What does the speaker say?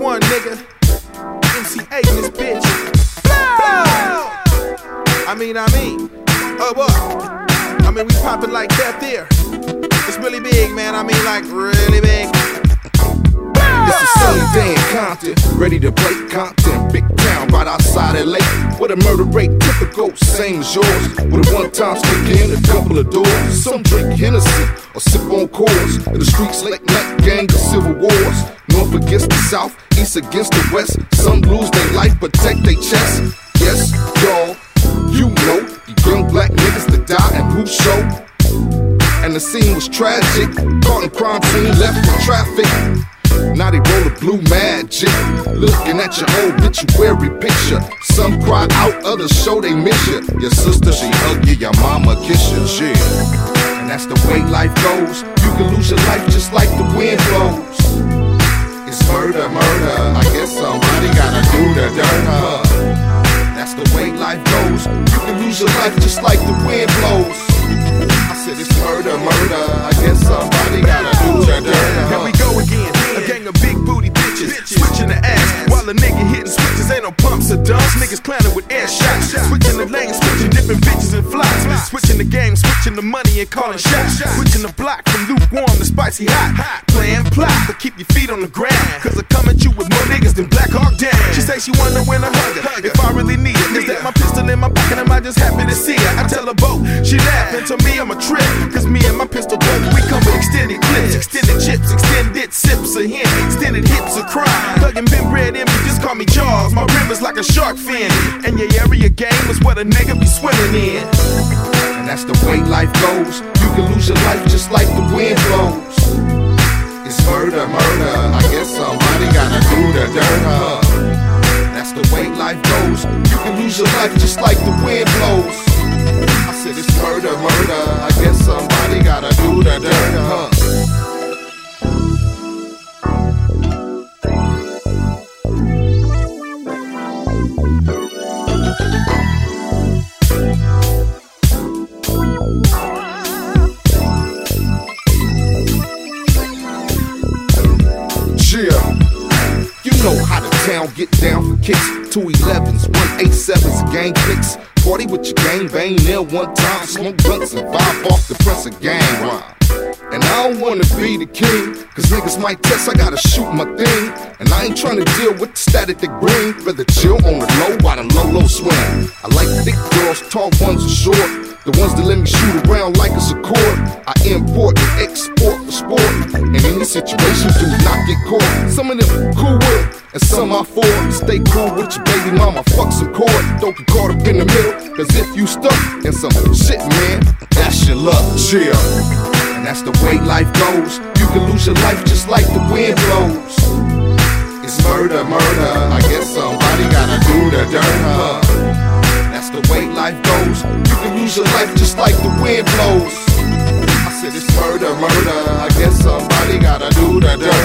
one, nigga. MC Eiht in this bitch. I mean, I mean. Oh, what? I mean, we poppin' like that there. It's really big, man. I mean, like, really big. The day Compton, ready to play Compton. Big town right outside LA, where the murder rate typical, same as yours. With a one time stick in a couple of doors. Some drink Hennessy or sip on Coors. In the streets, late night gang of civil wars. North against the south, east against the west. Some lose their life, protect their chest. Yes, y'all, you know the young black niggas that die and who show. And the scene was tragic. Caught in crime scene, left for traffic. Now they roll the blue magic. Looking at your old obituary picture. Some cry out, others show they miss you. Your sister, she hug you, your mama kiss you. Yeah. And that's the way life goes. You can lose your life just like the wind blows. It's murder, murder. I guess somebody gotta do the dirt, huh? That's the way life goes. You can lose your life just like the wind blows. Niggas clowning with air shots, switching the lanes, switching different bitches and flies. Switching the game, switching the money and calling shots. Switching the block from lukewarm to spicy hot. Playing plot, but keep your feet on the ground. Cause I come at you with more niggas than Black Hawk Down. She say she wanna win a hugger if I really need it. Is that my pistol in my pocket? Am I just happy to see her? I tell her both. She laugh and to me I'm a trip. Cause me and my pistol both, we come with extended clips, extended chips, extended sips of hen, extended hits of crime. Thuggin' been bred in me, a shark fin. And your area game is what a nigga be swimming in. And that's the way life goes. You can lose your life just like the wind blows. It's murder, murder. I guess somebody gotta do the dirt, huh? That's the way life goes. You can lose your life just like the wind blows. I said it's murder, murder. I guess somebody gotta do the dirt, huh? Know how the town get down for kicks. Two 11s, one 87s, gang clicks. Party with your gang bang there one time. Smoke blunts and vibe off the press of gang rhyme. And I don't wanna be the king, cause niggas might test, I gotta shoot my thing. And I ain't tryna deal with the static they bring. Rather chill on the low while the low low swing. I like thick girls, tall ones and short. The ones that let me shoot around like it's a court. I import and export for sport. And in these situations, do not get caught. Some of them cool with, and some I for. Stay cool with your baby mama, fuck some cord. Don't get caught up in the middle. Cause if you stuck in some shit, man, that's your luck. Chill that's the way life goes. You can lose your life just like the wind blows. It's murder, murder. I guess somebody gotta do the dirt, huh? That's the way life goes. You can lose your life just like the wind blows. I said it's murder, murder. I guess somebody gotta do the dirt.